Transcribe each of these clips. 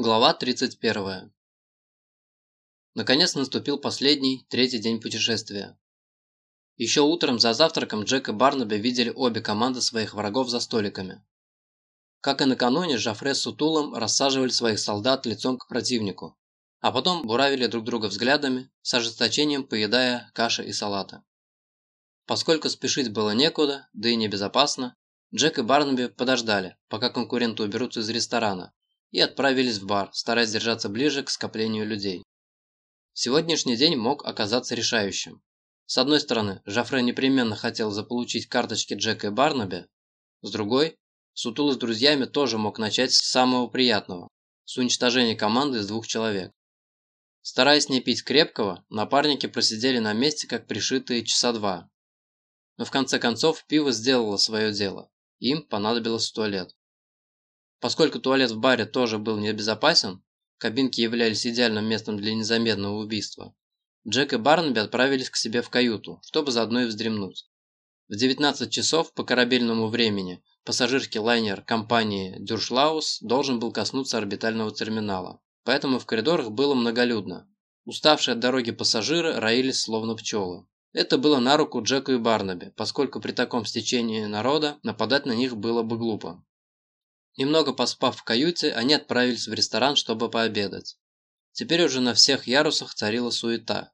Глава 31. Наконец наступил последний, третий день путешествия. Еще утром за завтраком Джек и Барнаби видели обе команды своих врагов за столиками. Как и накануне, Жафре с Сутулом рассаживали своих солдат лицом к противнику, а потом буравили друг друга взглядами, с ожесточением поедая каши и салата. Поскольку спешить было некуда, да и небезопасно, Джек и Барнаби подождали, пока конкуренты уберутся из ресторана, и отправились в бар, стараясь держаться ближе к скоплению людей. Сегодняшний день мог оказаться решающим. С одной стороны, Жафре непременно хотел заполучить карточки Джека и Барнаби, с другой, Сутулы с друзьями тоже мог начать с самого приятного – с уничтожения команды из двух человек. Стараясь не пить крепкого, напарники просидели на месте как пришитые часа два. Но в конце концов пиво сделало свое дело, им понадобилось в туалет. Поскольку туалет в баре тоже был небезопасен, кабинки являлись идеальным местом для незаметного убийства, Джек и Барнаби отправились к себе в каюту, чтобы заодно и вздремнуть. В 19 часов по корабельному времени пассажирский лайнер компании «Дюршлаус» должен был коснуться орбитального терминала, поэтому в коридорах было многолюдно. Уставшие от дороги пассажиры роились словно пчелы. Это было на руку Джеку и Барнаби, поскольку при таком стечении народа нападать на них было бы глупо. Немного поспав в каюте, они отправились в ресторан, чтобы пообедать. Теперь уже на всех ярусах царила суета.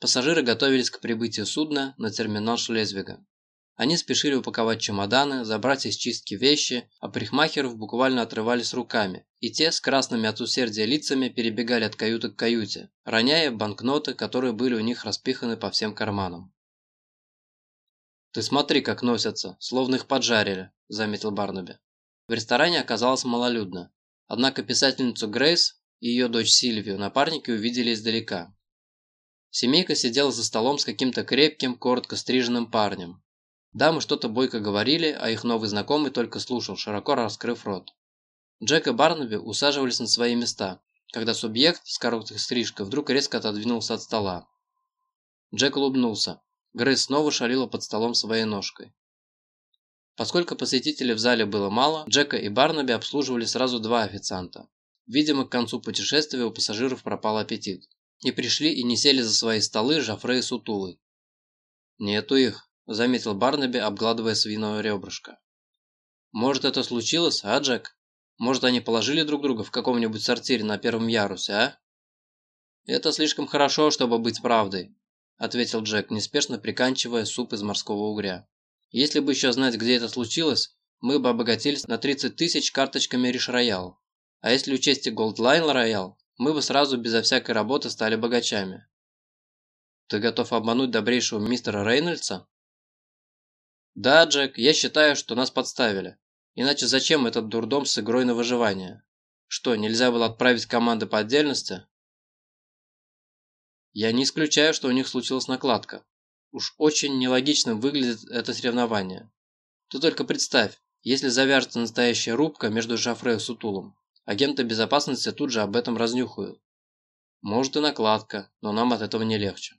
Пассажиры готовились к прибытию судна на терминал Шлезвига. Они спешили упаковать чемоданы, забрать из чистки вещи, а парикмахеров буквально отрывались руками, и те с красными от усердия лицами перебегали от каюты к каюте, роняя банкноты, которые были у них распиханы по всем карманам. «Ты смотри, как носятся, словно их поджарили», – заметил Барнаби. В ресторане оказалось малолюдно, однако писательницу Грейс и ее дочь Сильвию напарники увидели издалека. Семейка сидела за столом с каким-то крепким, коротко стриженным парнем. Дамы что-то бойко говорили, а их новый знакомый только слушал, широко раскрыв рот. Джек и Барнаби усаживались на свои места, когда субъект с короткой стрижкой вдруг резко отодвинулся от стола. Джек улыбнулся. Грейс снова шалила под столом своей ножкой. Поскольку посетителей в зале было мало, Джека и Барнаби обслуживали сразу два официанта. Видимо, к концу путешествия у пассажиров пропал аппетит. И пришли и не сели за свои столы Жафре и Сутулы. «Нету их», – заметил Барнаби, обгладывая свиное ребрышко. «Может, это случилось, а, Джек? Может, они положили друг друга в каком-нибудь сортире на первом ярусе, а?» «Это слишком хорошо, чтобы быть правдой», – ответил Джек, неспешно приканчивая суп из морского угря. Если бы еще знать, где это случилось, мы бы обогатились на 30 тысяч карточками Риш Роял. А если учесть и Голдлайн Роял, мы бы сразу безо всякой работы стали богачами. Ты готов обмануть добрейшего мистера Рейнольдса? Да, Джек, я считаю, что нас подставили. Иначе зачем этот дурдом с игрой на выживание? Что, нельзя было отправить команды по отдельности? Я не исключаю, что у них случилась накладка. Уж очень нелогичным выглядит это соревнование. Ты только представь, если завяжется настоящая рубка между Жафре и Сутулом, агенты безопасности тут же об этом разнюхают. Может и накладка, но нам от этого не легче.